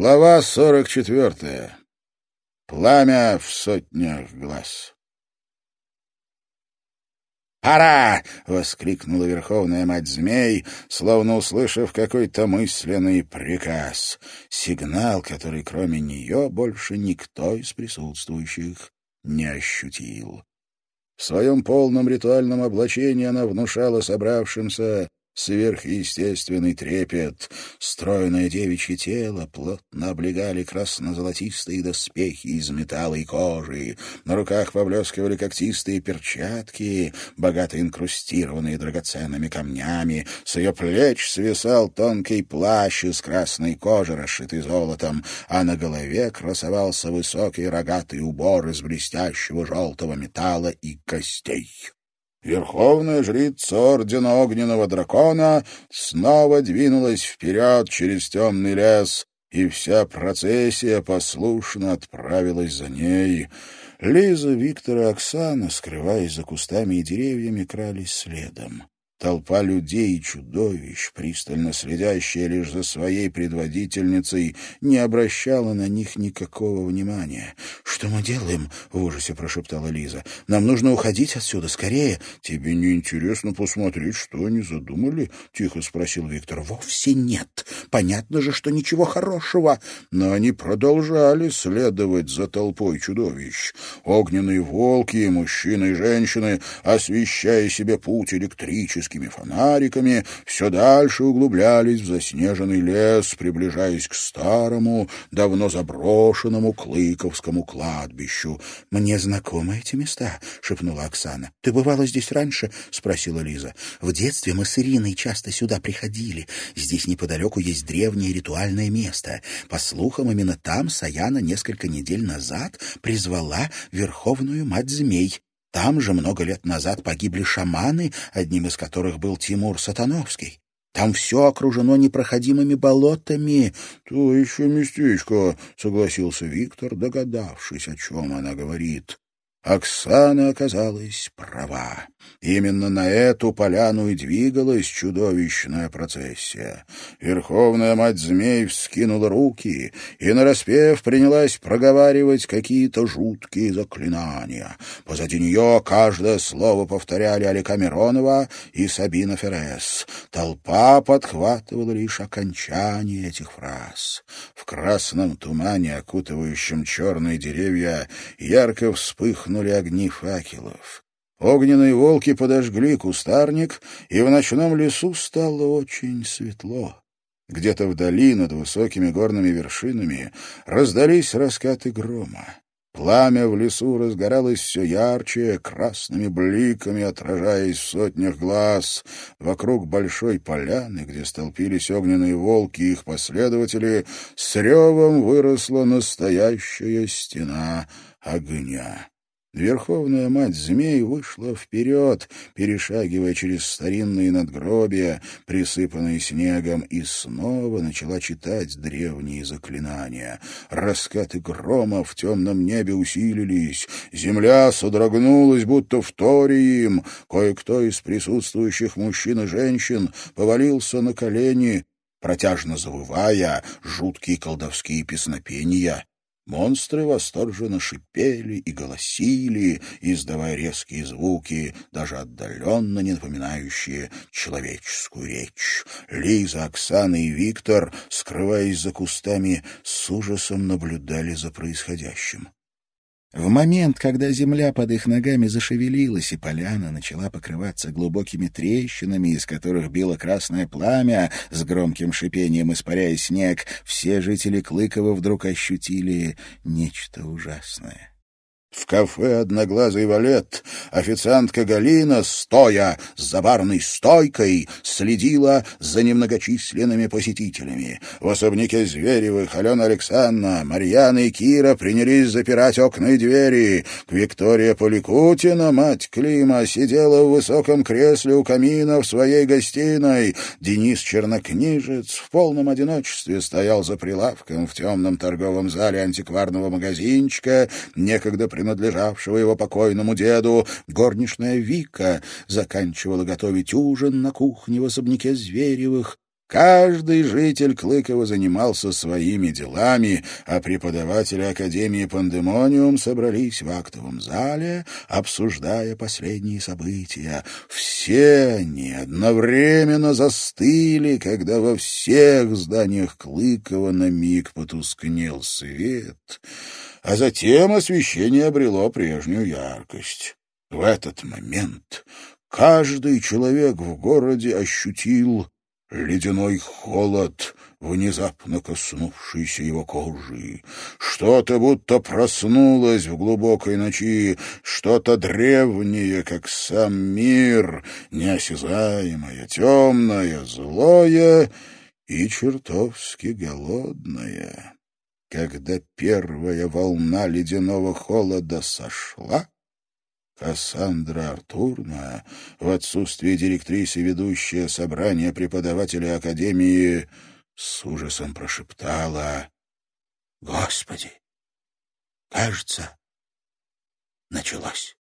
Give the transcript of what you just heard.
Глава сорок четвертая. Пламя в сотнях глаз. «Пора!» — воскликнула верховная мать змей, словно услышав какой-то мысленный приказ. Сигнал, который кроме нее больше никто из присутствующих не ощутил. В своем полном ритуальном облачении она внушала собравшимся сверхъестественный трепет. Стройное девичье тело плотно облегали красно-золотистые доспехи из металла и кожи. На руках поблескивали когтистые перчатки, богато инкрустированные драгоценными камнями. С ее плеч свисал тонкий плащ из красной кожи, расшитый золотом, а на голове красовался высокий рогатый убор из блестящего желтого металла и костей. Верховная жрица Ордена Огненного Дракона снова двинулась вперед через темный лес, и вся процессия послушно отправилась за ней. Лиза, Виктор и Оксана, скрываясь за кустами и деревьями, крались следом. Толпа людей и чудовищ, пристально следящая лишь за своей предводительницей, не обращала на них никакого внимания. «Что мы делаем?» — в ужасе прошептала Лиза. «Нам нужно уходить отсюда, скорее!» «Тебе не интересно посмотреть, что они задумали?» — тихо спросил Виктор. «Вовсе нет. Понятно же, что ничего хорошего!» Но они продолжали следовать за толпой чудовищ. Огненные волки, мужчины и женщины, освещая себе путь электрически, электрическими фонариками, все дальше углублялись в заснеженный лес, приближаясь к старому, давно заброшенному Клыковскому кладбищу. — Мне знакомы эти места, — шепнула Оксана. — Ты бывала здесь раньше? — спросила Лиза. — В детстве мы с Ириной часто сюда приходили. Здесь неподалеку есть древнее ритуальное место. По слухам, именно там Саяна несколько недель назад призвала Верховную Мать Змей. Там же много лет назад погибли шаманы, одним из которых был Тимур Сатановский. Там все окружено непроходимыми болотами. — То еще местечко, — согласился Виктор, догадавшись, о чем она говорит. Оксана оказалась права. Именно на эту поляну и двигалась чудовищная процессия. Верховная мать змей вскинула руки и, нараспев, принялась проговаривать какие-то жуткие заклинания. Позади нее каждое слово повторяли Алика Миронова и Сабина Феррес. Толпа подхватывала лишь окончание этих фраз. В красном тумане, окутывающем черные деревья, ярко вспыхнули огни факелов. Огненные волки подожгли кустарник, и в ночном лесу стало очень светло. Где-то вдали, над высокими горными вершинами, раздались раскаты грома. Пламя в лесу разгоралось все ярче, красными бликами отражаясь в сотнях глаз. Вокруг большой поляны, где столпились огненные волки и их последователи, с ревом выросла настоящая стена огня. Верховная мать змей вышла вперед, перешагивая через старинные надгробия, присыпанные снегом, и снова начала читать древние заклинания. Раскаты грома в темном небе усилились, земля содрогнулась, будто в торе им. Кое-кто из присутствующих мужчин и женщин повалился на колени, протяжно завывая жуткие колдовские песнопения. Монстры восторженно шипели и голосили, издавая резкие звуки, даже отдаленно не напоминающие человеческую речь. Лиза, Оксана и Виктор, скрываясь за кустами, с ужасом наблюдали за происходящим. В момент, когда земля под их ногами зашевелилась, и поляна начала покрываться глубокими трещинами, из которых било красное пламя, с громким шипением испаряя снег, все жители Клыкова вдруг ощутили нечто ужасное. В кафе «Одноглазый валет» официантка Галина, стоя за барной стойкой, следила за немногочисленными посетителями. В особняке Зверевых Алена Александровна, Марьяна и Кира принялись запирать окна и двери. Виктория Поликутина, мать Клима, сидела в высоком кресле у камина в своей гостиной. Денис Чернокнижец в полном одиночестве стоял за прилавком в темном торговом зале антикварного магазинчика, некогда принадлежавшего его покойному деду, горничная Вика заканчивала готовить ужин на кухне в особняке Зверевых, Каждый житель Клыкова занимался своими делами, а преподаватели Академии Пандемониум собрались в актовом зале, обсуждая последние события. Все они одновременно застыли, когда во всех зданиях Клыкова на миг потускнел свет, а затем освещение обрело прежнюю яркость. В этот момент каждый человек в городе ощутил ледяной холод, внезапно коснувшийся его кожи. Что-то будто проснулось в глубокой ночи, что-то древнее, как сам мир, неосязаемое, темное, злое и чертовски голодное. Когда первая волна ледяного холода сошла, Кассандра Артурна, в отсутствие директрисы, ведущая собрание преподавателей Академии, с ужасом прошептала «Господи, кажется, началось».